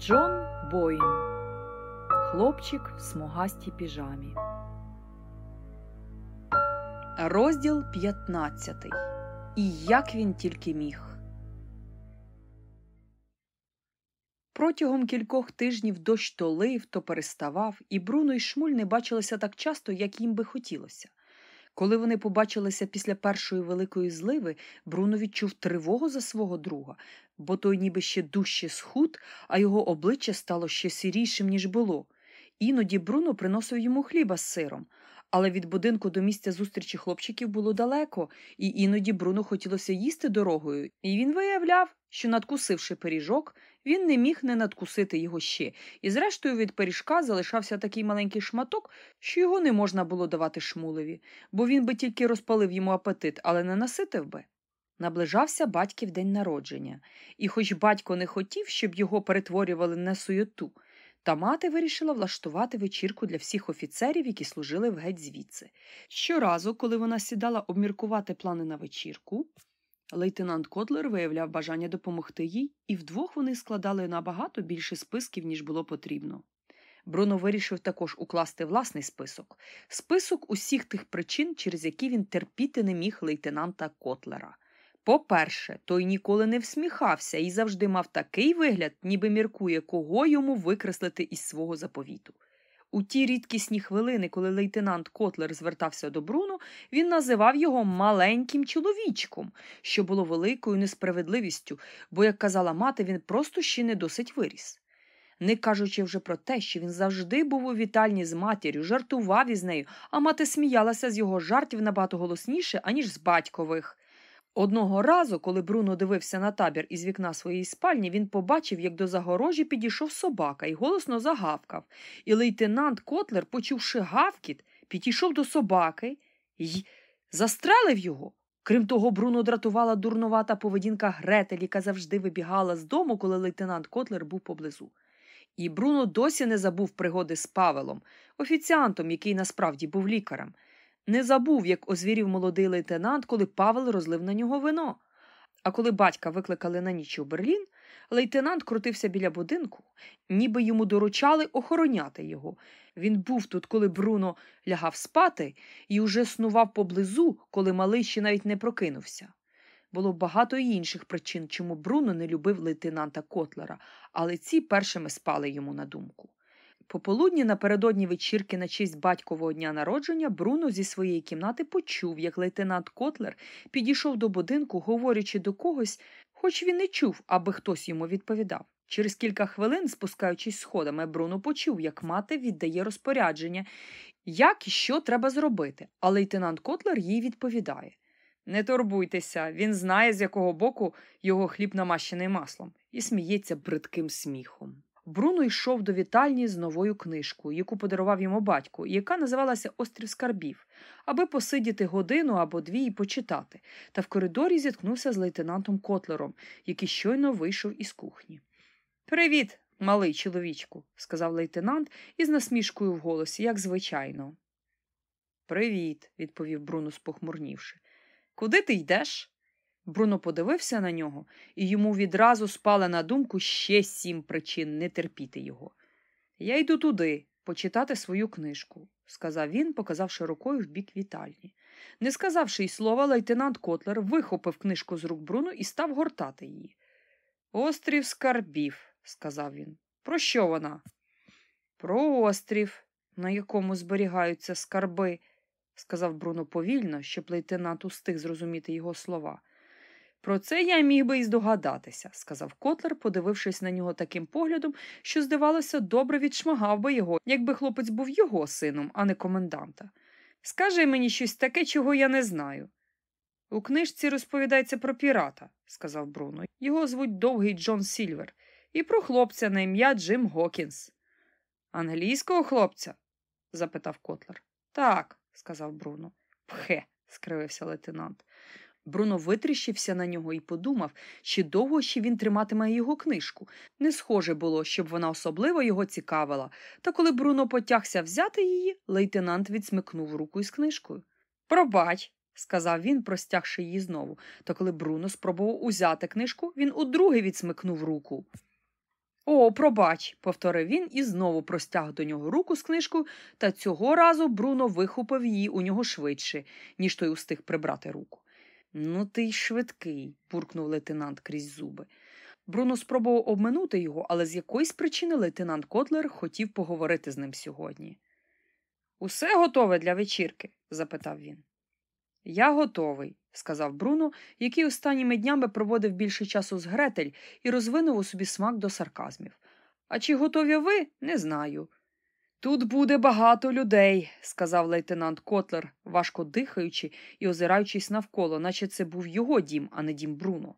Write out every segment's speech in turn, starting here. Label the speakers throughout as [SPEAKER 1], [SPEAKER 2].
[SPEAKER 1] Джон Боїн Хлопчик в смугастій піжамі. Розділ 15. І як він тільки міг. Протягом кількох тижнів дощ то лив, то переставав, і Бруно і Шмуль не бачилися так часто, як їм би хотілося. Коли вони побачилися після першої великої зливи, Бруно відчув тривогу за свого друга, бо той ніби ще дужче схуд, а його обличчя стало ще сірішим, ніж було. Іноді Бруно приносив йому хліба з сиром, але від будинку до місця зустрічі хлопчиків було далеко, і іноді Бруно хотілося їсти дорогою, і він виявляв, що, надкусивши пиріжок, він не міг не надкусити його ще, і зрештою від пиріжка залишався такий маленький шматок, що його не можна було давати шмулеві, бо він би тільки розпалив йому апетит, але не наситив би. Наближався батьків день народження, і хоч батько не хотів, щоб його перетворювали на суєту, та мати вирішила влаштувати вечірку для всіх офіцерів, які служили в геть звідси. Щоразу, коли вона сідала обміркувати плани на вечірку, лейтенант Котлер виявляв бажання допомогти їй, і вдвох вони складали набагато більше списків, ніж було потрібно. Бруно вирішив також укласти власний список список усіх тих причин, через які він терпіти не міг лейтенанта Котлера. По-перше, той ніколи не всміхався і завжди мав такий вигляд, ніби міркує, кого йому викреслити із свого заповіту. У ті рідкісні хвилини, коли лейтенант Котлер звертався до Бруно, він називав його маленьким чоловічком, що було великою несправедливістю, бо, як казала мати, він просто ще не досить виріс. Не кажучи вже про те, що він завжди був у вітальні з матір'ю, жартував із нею, а мати сміялася з його жартів набагато голосніше, аніж з батькових. Одного разу, коли Бруно дивився на табір із вікна своєї спальні, він побачив, як до загорожі підійшов собака і голосно загавкав. І лейтенант Котлер, почувши гавкіт, підійшов до собаки і застрелив його. Крім того, Бруно дратувала дурнувата поведінка Гретель, яка завжди вибігала з дому, коли лейтенант Котлер був поблизу. І Бруно досі не забув пригоди з Павелом, офіціантом, який насправді був лікарем. Не забув, як озвірів молодий лейтенант, коли Павел розлив на нього вино. А коли батька викликали на ніч у Берлін, лейтенант крутився біля будинку, ніби йому доручали охороняти його. Він був тут, коли Бруно лягав спати, і уже снував поблизу, коли малий ще навіть не прокинувся. Було багато інших причин, чому Бруно не любив лейтенанта Котлера, але ці першими спали йому на думку. Пополудні напередодні вечірки на честь батькового дня народження Бруно зі своєї кімнати почув, як лейтенант Котлер підійшов до будинку, говорячи до когось, хоч він не чув, аби хтось йому відповідав. Через кілька хвилин, спускаючись сходами, Бруно почув, як мати віддає розпорядження, як і що треба зробити, а лейтенант Котлер їй відповідає. Не турбуйтеся, він знає, з якого боку його хліб намащений маслом, і сміється бридким сміхом. Бруно йшов до вітальні з новою книжкою, яку подарував йому батько, яка називалася Острів скарбів, аби посидіти годину або дві і почитати, та в коридорі зіткнувся з лейтенантом Котлером, який щойно вийшов із кухні. Привіт, малий чоловічку, сказав лейтенант із насмішкою в голосі, як звичайно. Привіт, відповів Бруно, спохмурнівши. Куди ти йдеш? Бруно подивився на нього, і йому відразу спала на думку ще сім причин не терпіти його. Я йду туди, почитати свою книжку, сказав він, показавши рукою в бік вітальні. Не сказавши й слова, лейтенант Котлер вихопив книжку з рук Бруно і став гортати її. Острів скарбів, сказав він. Про що вона? Про острів, на якому зберігаються скарби, сказав Бруно повільно, щоб лейтенант устиг зрозуміти його слова. Про це я міг би і здогадатися, сказав Котлер, подивившись на нього таким поглядом, що, здавалося, добре відшмагав би його, якби хлопець був його сином, а не коменданта. Скажи мені щось таке, чого я не знаю. У книжці розповідається про пірата, сказав Бруно. Його звуть довгий Джон Сільвер, і про хлопця на ім'я Джим Гокінс. Англійського хлопця? запитав Котлер. Так, сказав Бруно. Пхе, скривився лейтенант. Бруно витріщився на нього і подумав, чи довго ще він триматиме його книжку. Не схоже було, щоб вона особливо його цікавила, та коли Бруно потягся взяти її, лейтенант відсмикнув руку із книжкою. Пробач, сказав він, простягши її знову, та коли Бруно спробував узяти книжку, він удруге відсмикнув руку. О, пробач, повторив він і знову простяг до нього руку з книжкою, та цього разу Бруно вихопив її у нього швидше, ніж той устиг прибрати руку. Ну, ти й швидкий, буркнув лейтенант крізь зуби. Бруно спробував обминути його, але з якоїсь причини лейтенант Котлер хотів поговорити з ним сьогодні. Усе готове для вечірки? запитав він. Я готовий, сказав Бруно, який останніми днями проводив більше часу з Гретель і розвинув у собі смак до сарказмів. А чи готові ви, не знаю. Тут буде багато людей, сказав лейтенант Котлер, важко дихаючи і озираючись навколо, наче це був його дім, а не дім Бруно.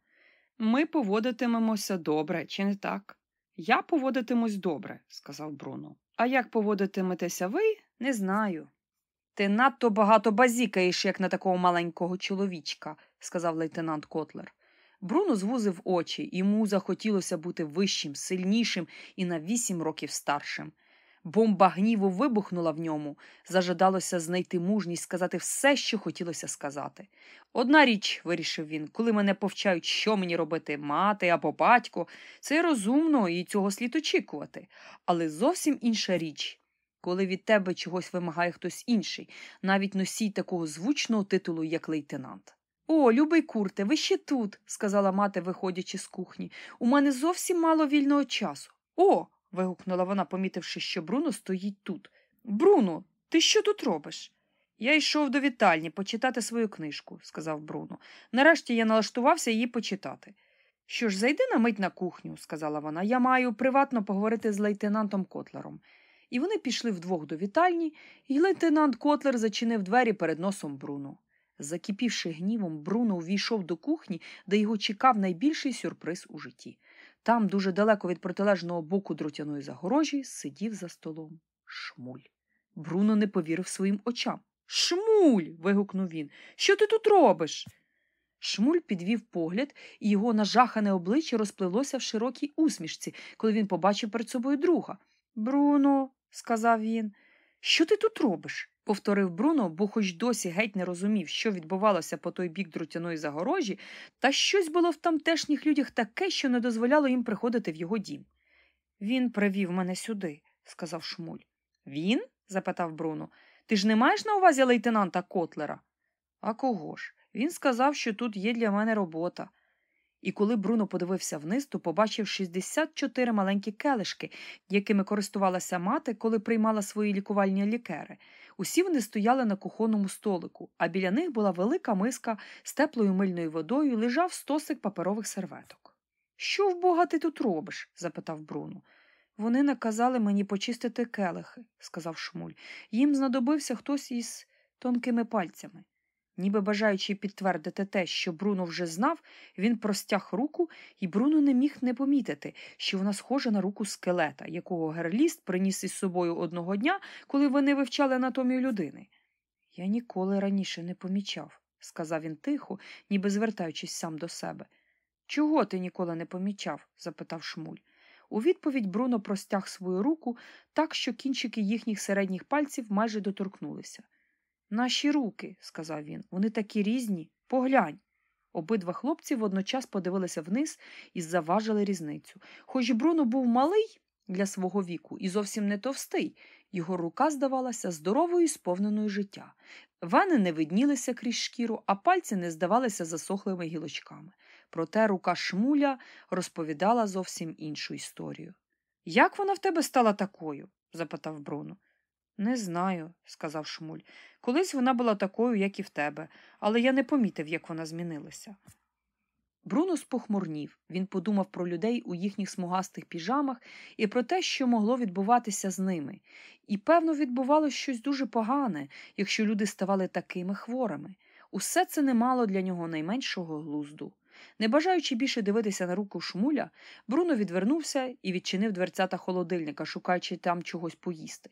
[SPEAKER 1] Ми поводитимемося добре, чи не так? Я поводитимусь добре, сказав Бруно. А як поводитиметеся ви, не знаю. Ти надто багато базікаєш, як на такого маленького чоловічка, сказав лейтенант Котлер. Бруно звузив очі, йому захотілося бути вищим, сильнішим і на вісім років старшим. Бомба гніву вибухнула в ньому, зажадалося знайти мужність сказати все, що хотілося сказати. Одна річ, вирішив він, коли мене повчають, що мені робити мати або батько, це розумно і цього слід очікувати. Але зовсім інша річ, коли від тебе чогось вимагає хтось інший, навіть носій такого звучного титулу, як лейтенант. О, любий курте, ви ще тут, сказала мати, виходячи з кухні. У мене зовсім мало вільного часу. О. вигукнула вона, помітивши, що Бруно стоїть тут. Бруно, ти що тут робиш? Я йшов до вітальні почитати свою книжку, сказав Бруно. Нарешті я налаштувався її почитати. Що ж, зайди на мить на кухню, сказала вона. Я маю приватно поговорити з лейтенантом Котлером. І вони пішли вдвох до вітальні, і лейтенант Котлер зачинив двері перед носом Бруно. Закипівши гнівом, Бруно увійшов до кухні, де його чекав найбільший сюрприз у житті. Там, дуже далеко від протилежного боку дротяної загорожі, сидів за столом шмуль. Бруно не повірив своїм очам. Шмуль. вигукнув він. Що ти тут робиш? Шмуль підвів погляд, і його нажахане обличчя розплилося в широкій усмішці, коли він побачив перед собою друга. Бруно, сказав він, що ти тут робиш? Повторив Бруно, бо хоч досі геть не розумів, що відбувалося по той бік друтяної загорожі, та щось було в тамтешніх людях таке, що не дозволяло їм приходити в його дім. Він привів мене сюди, сказав Шмуль. Він? запитав Бруно. Ти ж не маєш на увазі лейтенанта Котлера? А кого ж? Він сказав, що тут є для мене робота. І коли Бруно подивився вниз, то побачив 64 маленькі келишки, якими користувалася мати, коли приймала свої лікувальні лікери. Усі вони стояли на кухонному столику, а біля них була велика миска з теплою мильною водою і лежав стосик паперових серветок. Що в бога ти тут робиш? запитав Бруно. Вони наказали мені почистити келихи, сказав Шмуль. Їм знадобився хтось із тонкими пальцями. Ніби бажаючи підтвердити те, що Бруно вже знав, він простяг руку, і Бруно не міг не помітити, що вона схожа на руку скелета, якого герліст приніс із собою одного дня, коли вони вивчали анатомію людини. Я ніколи раніше не помічав, сказав він тихо, ніби звертаючись сам до себе. Чого ти ніколи не помічав? запитав Шмуль. У відповідь Бруно простяг свою руку так, що кінчики їхніх середніх пальців майже доторкнулися. Наші руки, сказав він, вони такі різні. Поглянь. Обидва хлопці водночас подивилися вниз і заважили різницю. Хоч Бруно був малий для свого віку і зовсім не товстий, його рука здавалася здоровою і сповненою життя. Вени не виднілися крізь шкіру, а пальці не здавалися засохлими гілочками. Проте рука шмуля розповідала зовсім іншу історію. Як вона в тебе стала такою? запитав Бруно. Не знаю, сказав Шмуль. Колись вона була такою, як і в тебе, але я не помітив, як вона змінилася. Бруно спохмурнів. Він подумав про людей у їхніх смугастих піжамах і про те, що могло відбуватися з ними. І, певно, відбувалося щось дуже погане, якщо люди ставали такими хворими. Усе це не мало для нього найменшого глузду. Не бажаючи більше дивитися на руку шмуля, Бруно відвернувся і відчинив дверцята холодильника, шукаючи там чогось поїсти.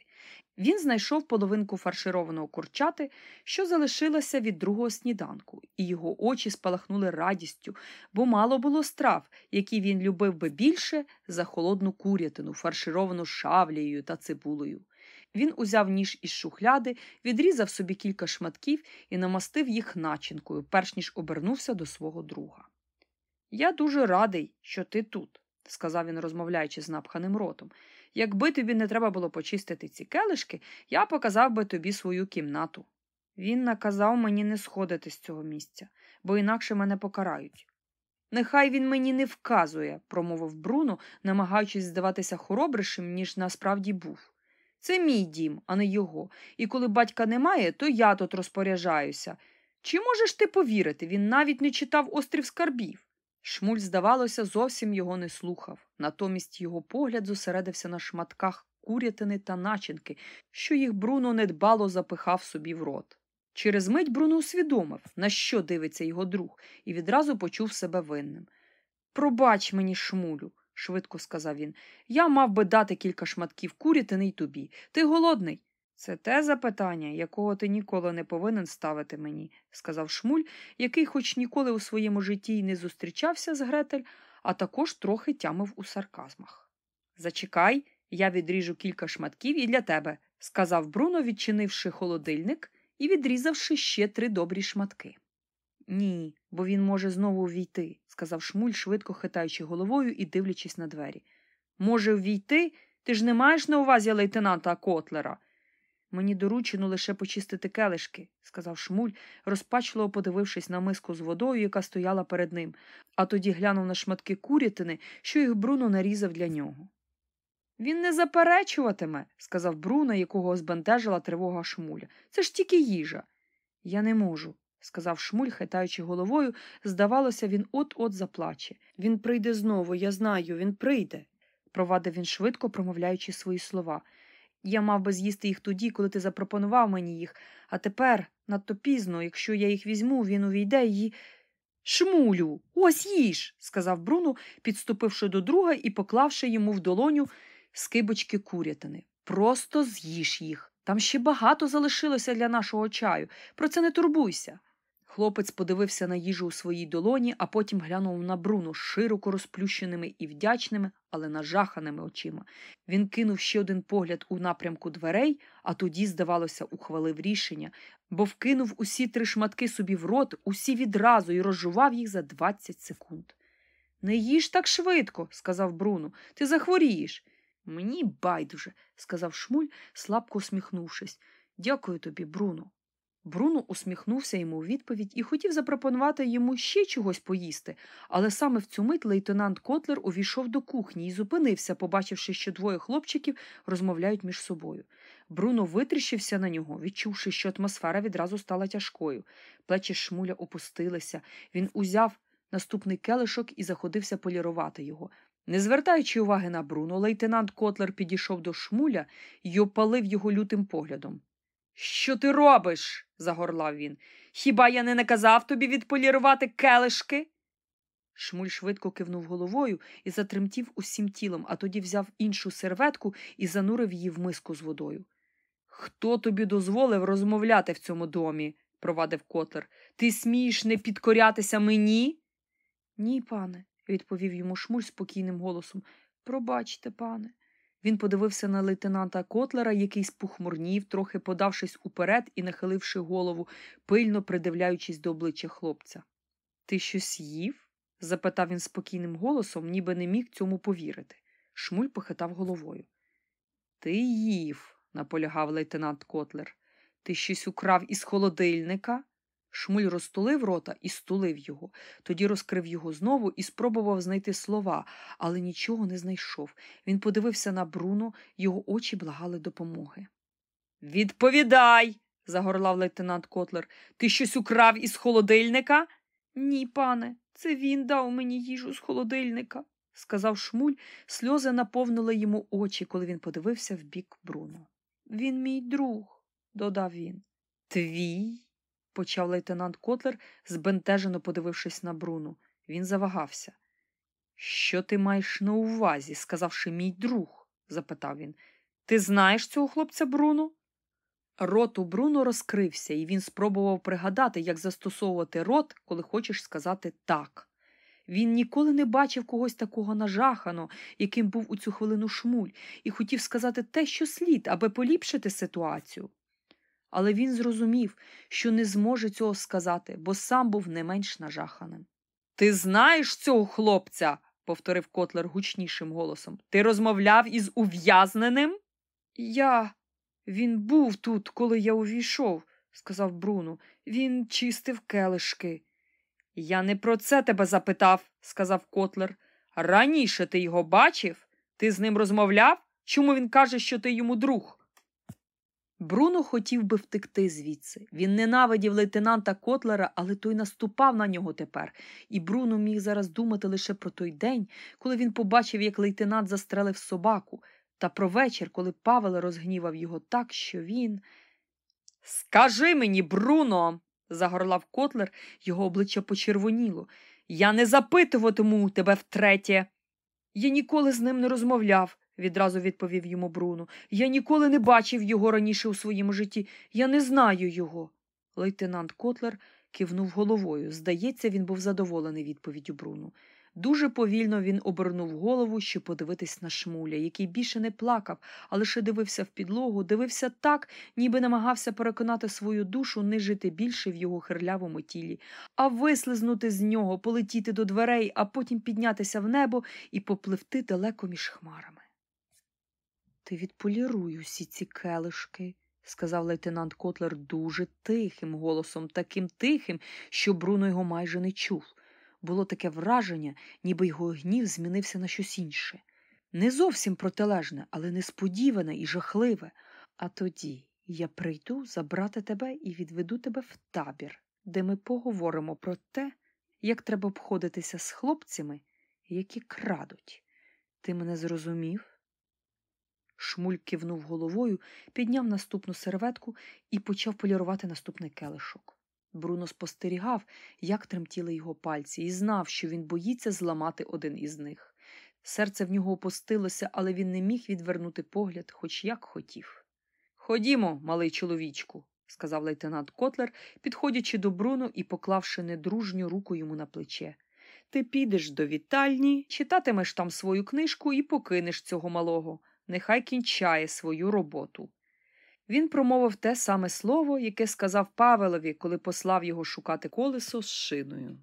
[SPEAKER 1] Він знайшов половинку фаршированого курчати, що залишилася від другого сніданку, і його очі спалахнули радістю, бо мало було страв, які він любив би більше за холодну курятину, фаршировану шавлією та цибулею. Він узяв ніж із шухляди, відрізав собі кілька шматків і намастив їх начинкою, перш ніж обернувся до свого друга. Я дуже радий, що ти тут, сказав він, розмовляючи з напханим ротом. Якби тобі не треба було почистити ці келишки, я показав би тобі свою кімнату. Він наказав мені не сходити з цього місця, бо інакше мене покарають. Нехай він мені не вказує, промовив Бруно, намагаючись здаватися хоробрішим, ніж насправді був. Це мій дім, а не його, і коли батька немає, то я тут розпоряджаюся. Чи можеш ти повірити, він навіть не читав острів скарбів? Шмуль, здавалося, зовсім його не слухав. Натомість його погляд зосередився на шматках курятини та начинки, що їх Бруно недбало запихав собі в рот. Через мить Бруно усвідомив, на що дивиться його друг, і відразу почув себе винним. Пробач мені, шмулю, швидко сказав він. Я мав би дати кілька шматків курятини й тобі. Ти голодний? Це те запитання, якого ти ніколи не повинен ставити мені, сказав Шмуль, який, хоч ніколи у своєму житті й не зустрічався з Гретель, а також трохи тямив у сарказмах. Зачекай, я відріжу кілька шматків і для тебе, сказав Бруно, відчинивши холодильник і відрізавши ще три добрі шматки. Ні, бо він може знову ввійти, сказав Шмуль, швидко хитаючи головою і дивлячись на двері. Може, ввійти? Ти ж не маєш на увазі лейтенанта Котлера? Мені доручено лише почистити келишки, сказав Шмуль, розпачливо подивившись на миску з водою, яка стояла перед ним, а тоді глянув на шматки курятини, що їх Бруно нарізав для нього. Він не заперечуватиме, сказав Бруно, якого збентежила тривога Шмуля. Це ж тільки їжа. Я не можу, сказав Шмуль, хитаючи головою, здавалося, він от-от заплаче. Він прийде знову, я знаю, він прийде, провадив він швидко, промовляючи свої слова. Я мав би з'їсти їх тоді, коли ти запропонував мені їх, а тепер надто пізно, якщо я їх візьму, він увійде і. Шмулю, ось їж, сказав Бруно, підступивши до друга і поклавши йому в долоню скибочки курятини. Просто з'їж їх. Там ще багато залишилося для нашого чаю. Про це не турбуйся. Хлопець подивився на їжу у своїй долоні, а потім глянув на Бруно широко розплющеними і вдячними, але нажаханими очима. Він кинув ще один погляд у напрямку дверей, а тоді, здавалося, ухвалив рішення, бо вкинув усі три шматки собі в рот, усі відразу і розжував їх за 20 секунд. Не їж так швидко, сказав Бруно, ти захворієш. Мені байдуже, сказав Шмуль, слабко усміхнувшись. Дякую тобі, Бруно. Бруно усміхнувся йому у відповідь і хотів запропонувати йому ще чогось поїсти, але саме в цю мить лейтенант Котлер увійшов до кухні і зупинився, побачивши, що двоє хлопчиків розмовляють між собою. Бруно витріщився на нього, відчувши, що атмосфера відразу стала тяжкою. Плечі шмуля опустилися. Він узяв наступний келишок і заходився полірувати його. Не звертаючи уваги на Бруно, лейтенант Котлер підійшов до шмуля і опалив його лютим поглядом. Що ти робиш? загорлав він. Хіба я не наказав тобі відполірувати келишки? Шмуль швидко кивнув головою і затремтів усім тілом, а тоді взяв іншу серветку і занурив її в миску з водою. Хто тобі дозволив розмовляти в цьому домі? провадив Котлер. Ти смієш не підкорятися мені? Ні, пане, відповів йому шмуль спокійним голосом. Пробачте, пане. Він подивився на лейтенанта Котлера, який спохмурнів, трохи подавшись уперед і нахиливши голову, пильно придивляючись до обличчя хлопця. Ти щось їв? запитав він спокійним голосом, ніби не міг цьому повірити. Шмуль похитав головою. Ти їв, наполягав лейтенант Котлер. Ти щось украв із холодильника? Шмуль розтулив рота і стулив його, тоді розкрив його знову і спробував знайти слова, але нічого не знайшов. Він подивився на Бруно, його очі благали допомоги. Відповідай, загорлав лейтенант Котлер. Ти щось украв із холодильника? Ні, пане, це він дав мені їжу з холодильника, сказав Шмуль. Сльози наповнили йому очі, коли він подивився в бік Бруно. Він мій друг, додав він. Твій? Почав лейтенант Котлер, збентежено подивившись на Бруну. Він завагався. Що ти маєш на увазі, сказавши мій друг? запитав він. Ти знаєш цього хлопця Бруно? Рот у Бруно розкрився, і він спробував пригадати, як застосовувати рот, коли хочеш сказати так. Він ніколи не бачив когось такого нажахано, яким був у цю хвилину шмуль, і хотів сказати те, що слід, аби поліпшити ситуацію. Але він зрозумів, що не зможе цього сказати, бо сам був не менш нажаханим. Ти знаєш цього хлопця? повторив котлер гучнішим голосом. Ти розмовляв із ув'язненим? Я. Він був тут, коли я увійшов, сказав Бруно. Він чистив келишки. Я не про це тебе запитав, сказав котлер. Раніше ти його бачив? Ти з ним розмовляв? Чому він каже, що ти йому друг? Бруно хотів би втекти звідси. Він ненавидів лейтенанта Котлера, але той наступав на нього тепер, і Бруно міг зараз думати лише про той день, коли він побачив, як лейтенант застрелив собаку, та про вечір, коли Павел розгнівав його так, що він. Скажи мені, Бруно, загорлав Котлер, його обличчя почервоніло. Я не запитуватиму тебе втретє. Я ніколи з ним не розмовляв, відразу відповів йому Бруно. Я ніколи не бачив його раніше у своєму житті. Я не знаю його. Лейтенант Котлер кивнув головою. Здається, він був задоволений відповіддю Бруно. Дуже повільно він обернув голову, щоб подивитись на шмуля, який більше не плакав, а лише дивився в підлогу, дивився так, ніби намагався переконати свою душу не жити більше в його хирлявому тілі, а вислизнути з нього, полетіти до дверей, а потім піднятися в небо і попливти далеко між хмарами. Ти відполіруй усі ці келишки, сказав лейтенант Котлер дуже тихим голосом, таким тихим, що Бруно його майже не чув. Було таке враження, ніби його гнів змінився на щось інше. Не зовсім протилежне, але несподіване і жахливе. А тоді я прийду забрати тебе і відведу тебе в табір, де ми поговоримо про те, як треба обходитися з хлопцями, які крадуть. Ти мене зрозумів? Шмуль кивнув головою, підняв наступну серветку і почав полірувати наступний келишок. Бруно спостерігав, як тремтіли його пальці, і знав, що він боїться зламати один із них. Серце в нього опустилося, але він не міг відвернути погляд, хоч як хотів. Ходімо, малий чоловічку, сказав лейтенант Котлер, підходячи до Бруно і поклавши недружню руку йому на плече. Ти підеш до вітальні, читатимеш там свою книжку і покинеш цього малого. Нехай кінчає свою роботу. Він промовив те саме слово, яке сказав Павелові, коли послав його шукати колесо з шиною.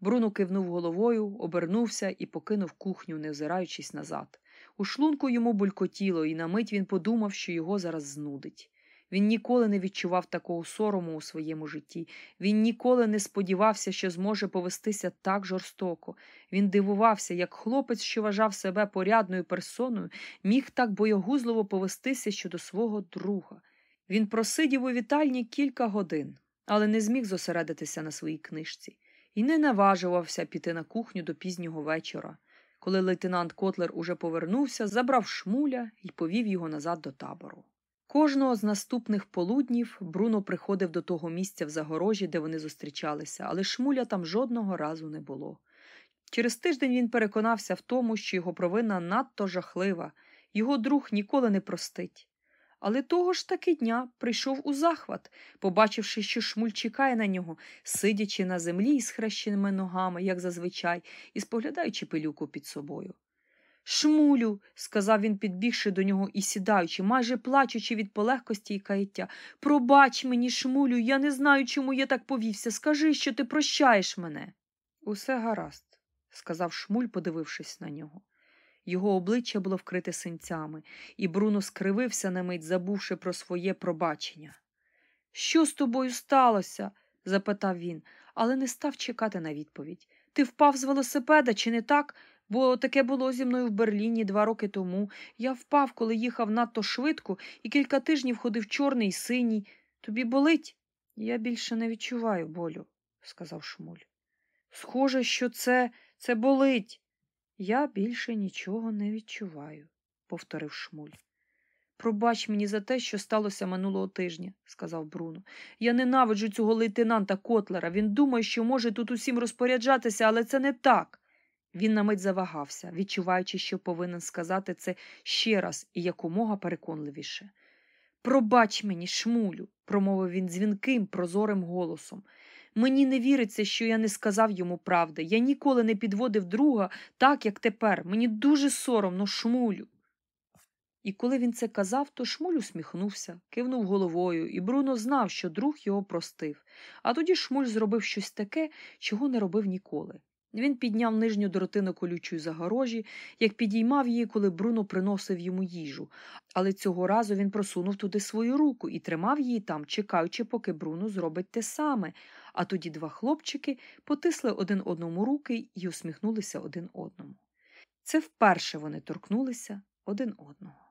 [SPEAKER 1] Бруно кивнув головою, обернувся і покинув кухню, не озираючись назад. У шлунку йому булькотіло, і на мить він подумав, що його зараз знудить. Він ніколи не відчував такого сорому у своєму житті. Він ніколи не сподівався, що зможе повестися так жорстоко. Він дивувався, як хлопець, що вважав себе порядною персоною, міг так боягузливо повестися щодо свого друга. Він просидів у вітальні кілька годин, але не зміг зосередитися на своїй книжці і не наважувався піти на кухню до пізнього вечора. Коли лейтенант Котлер уже повернувся, забрав шмуля і повів його назад до табору. Кожного з наступних полуднів Бруно приходив до того місця в загорожі, де вони зустрічалися, але шмуля там жодного разу не було. Через тиждень він переконався в тому, що його провина надто жахлива, його друг ніколи не простить. Але того ж таки дня прийшов у захват, побачивши, що шмуль чекає на нього, сидячи на землі із хрещеними ногами, як зазвичай, і споглядаючи пилюку під собою. Шмулю, сказав він, підбігши до нього і сідаючи, майже плачучи від полегкості і каяття. Пробач мені, шмулю, я не знаю, чому я так повівся. Скажи, що ти прощаєш мене. Усе гаразд, сказав шмуль, подивившись на нього. Його обличчя було вкрите синцями, і Бруно скривився на мить, забувши про своє пробачення. Що з тобою сталося? запитав він, але не став чекати на відповідь. Ти впав з велосипеда, чи не так? Бо таке було зі мною в Берліні два роки тому. Я впав, коли їхав надто швидко, і кілька тижнів ходив чорний і синій. Тобі болить? Я більше не відчуваю болю, сказав Шмуль. Схоже, що це це болить. Я більше нічого не відчуваю, повторив Шмуль. Пробач мені за те, що сталося минулого тижня, сказав Бруно. Я ненавиджу цього лейтенанта Котлера. Він думає, що може тут усім розпоряджатися, але це не так. Він на мить завагався, відчуваючи, що повинен сказати це ще раз і якомога переконливіше. Пробач мені, шмулю, промовив він дзвінким, прозорим голосом. Мені не віриться, що я не сказав йому правди. Я ніколи не підводив друга так, як тепер. Мені дуже соромно, шмулю. І коли він це казав, то шмуль усміхнувся, кивнув головою, і Бруно знав, що друг його простив. А тоді шмуль зробив щось таке, чого не робив ніколи. Він підняв нижню дротину колючої загорожі, як підіймав її, коли Бруно приносив йому їжу, але цього разу він просунув туди свою руку і тримав її там, чекаючи, поки Бруно зробить те саме. А тоді два хлопчики потисли один одному руки і усміхнулися один одному. Це вперше вони торкнулися один одного.